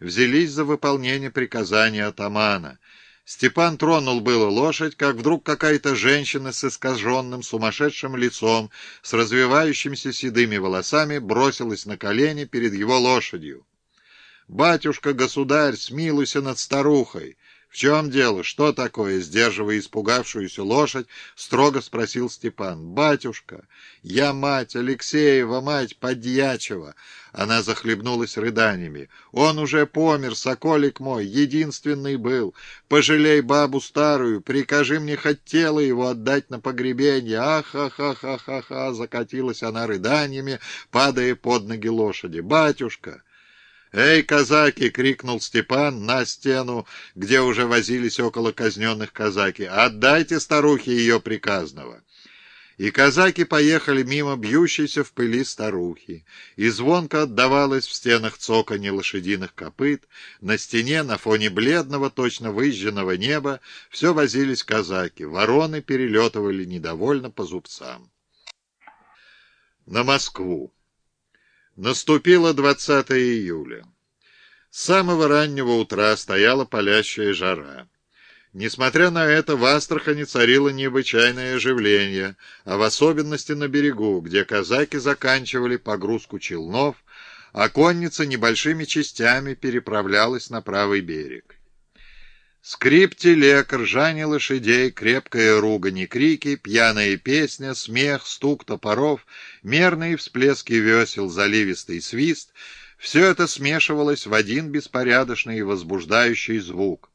взялись за выполнение приказания атамана. Степан тронул было лошадь, как вдруг какая-то женщина с искаженным сумасшедшим лицом, с развивающимися седыми волосами, бросилась на колени перед его лошадью. «Батюшка-государь, смилуйся над старухой!» «В чем дело? Что такое?» Сдерживая испугавшуюся лошадь, строго спросил Степан. «Батюшка, я мать Алексеева, мать Подьячева!» Она захлебнулась рыданиями. «Он уже помер, соколик мой, единственный был. Пожалей бабу старую, прикажи мне хоть тело его отдать на погребение. Ах-ха-ха-ха-ха-ха!» Закатилась она рыданиями, падая под ноги лошади. «Батюшка!» «Эй, казаки!» — крикнул Степан на стену, где уже возились около казненных казаки. «Отдайте старухе ее приказного!» И казаки поехали мимо бьющейся в пыли старухи, и звонко отдавалось в стенах цоканье лошадиных копыт, на стене, на фоне бледного, точно выжженного неба, все возились казаки, вороны перелетывали недовольно по зубцам. На Москву. Наступило 20 июля. С самого раннего утра стояла палящая жара. Несмотря на это, в Астрахани царило необычайное оживление, а в особенности на берегу, где казаки заканчивали погрузку челнов, а конница небольшими частями переправлялась на правый берег. Скрип телег, ржание лошадей, крепкая ругань и крики, пьяная песня, смех, стук топоров, мерные всплески весел, заливистый свист — все это смешивалось в один беспорядочный и возбуждающий звук.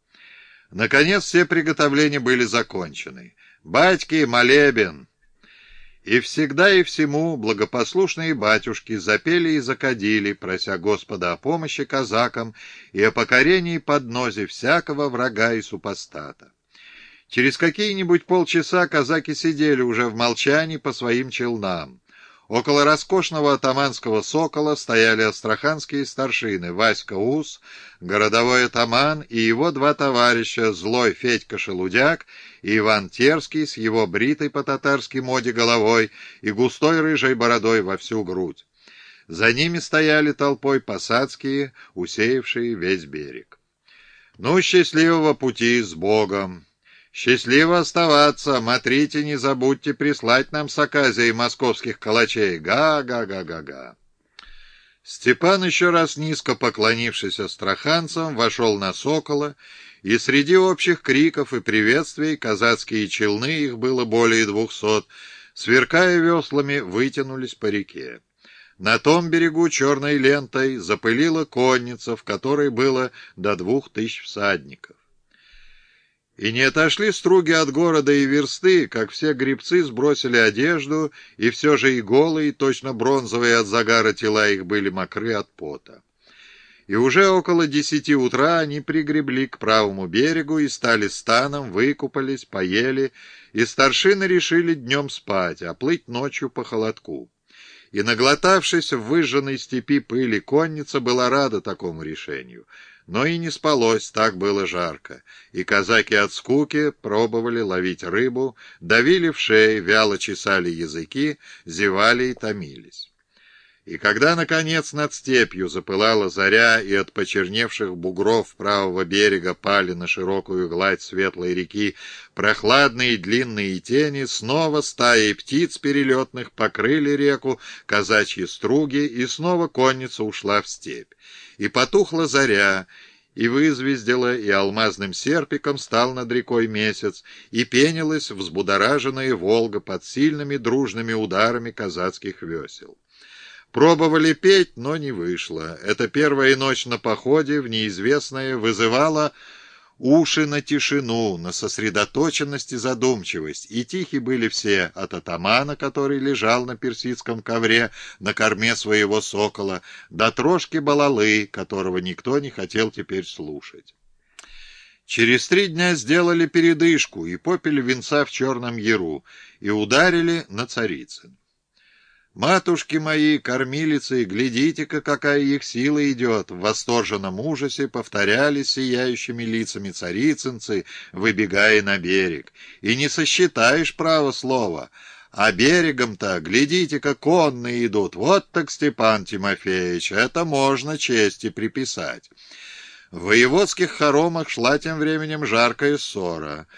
Наконец все приготовления были закончены. «Батьки, молебен!» И всегда и всему благопослушные батюшки запели и закадили, прося Господа о помощи казакам и о покорении поднозе всякого врага и супостата. Через какие-нибудь полчаса казаки сидели уже в молчании по своим челнам. Около роскошного атаманского сокола стояли астраханские старшины Васька Ус, городовой атаман и его два товарища, злой Федька Шелудяк и Иван Терский с его бритой по татарской моде головой и густой рыжей бородой во всю грудь. За ними стояли толпой посадские, усеявшие весь берег. «Ну, счастливого пути с Богом!» Счастливо оставаться. Матрите, не забудьте прислать нам с Аказией московских калачей. Га-га-га-га-га. Степан, еще раз низко поклонившись астраханцам, вошел на Сокола, и среди общих криков и приветствий казацкие челны, их было более двухсот, сверкая веслами, вытянулись по реке. На том берегу черной лентой запылила конница, в которой было до двух тысяч всадников. И не отошли струги от города и версты, как все грибцы сбросили одежду, и все же и голые, точно бронзовые от загара тела их были мокры от пота. И уже около десяти утра они пригребли к правому берегу и стали станом, выкупались, поели, и старшины решили днем спать, а плыть ночью по холодку. И, наглотавшись в выжженной степи пыли, конница была рада такому решению — но и не спалось, так было жарко, и казаки от скуки пробовали ловить рыбу, давили в шеи, вяло чесали языки, зевали и томились. И когда, наконец, над степью запылала заря, и от почерневших бугров правого берега пали на широкую гладь светлой реки прохладные длинные тени, снова стаи птиц перелетных покрыли реку, казачьи струги, и снова конница ушла в степь. И потухла заря, и вызвездила, и алмазным серпиком стал над рекой месяц, и пенилась взбудораженная Волга под сильными дружными ударами казацких весел. Пробовали петь, но не вышло. Эта первая ночь на походе в неизвестное вызывала уши на тишину, на сосредоточенность и задумчивость, и тихи были все от атамана, который лежал на персидском ковре на корме своего сокола, до трошки балалы, которого никто не хотел теперь слушать. Через три дня сделали передышку и попили венца в черном яру и ударили на Царицын. «Матушки мои, кормилицы, глядите-ка, какая их сила идет!» В восторженном ужасе повторяли сияющими лицами царицынцы, выбегая на берег. «И не сосчитаешь право слова!» А берегом-то, глядите-ка, конные идут. Вот так, Степан Тимофеевич, это можно чести приписать. В воеводских хоромах шла тем временем жаркая ссора.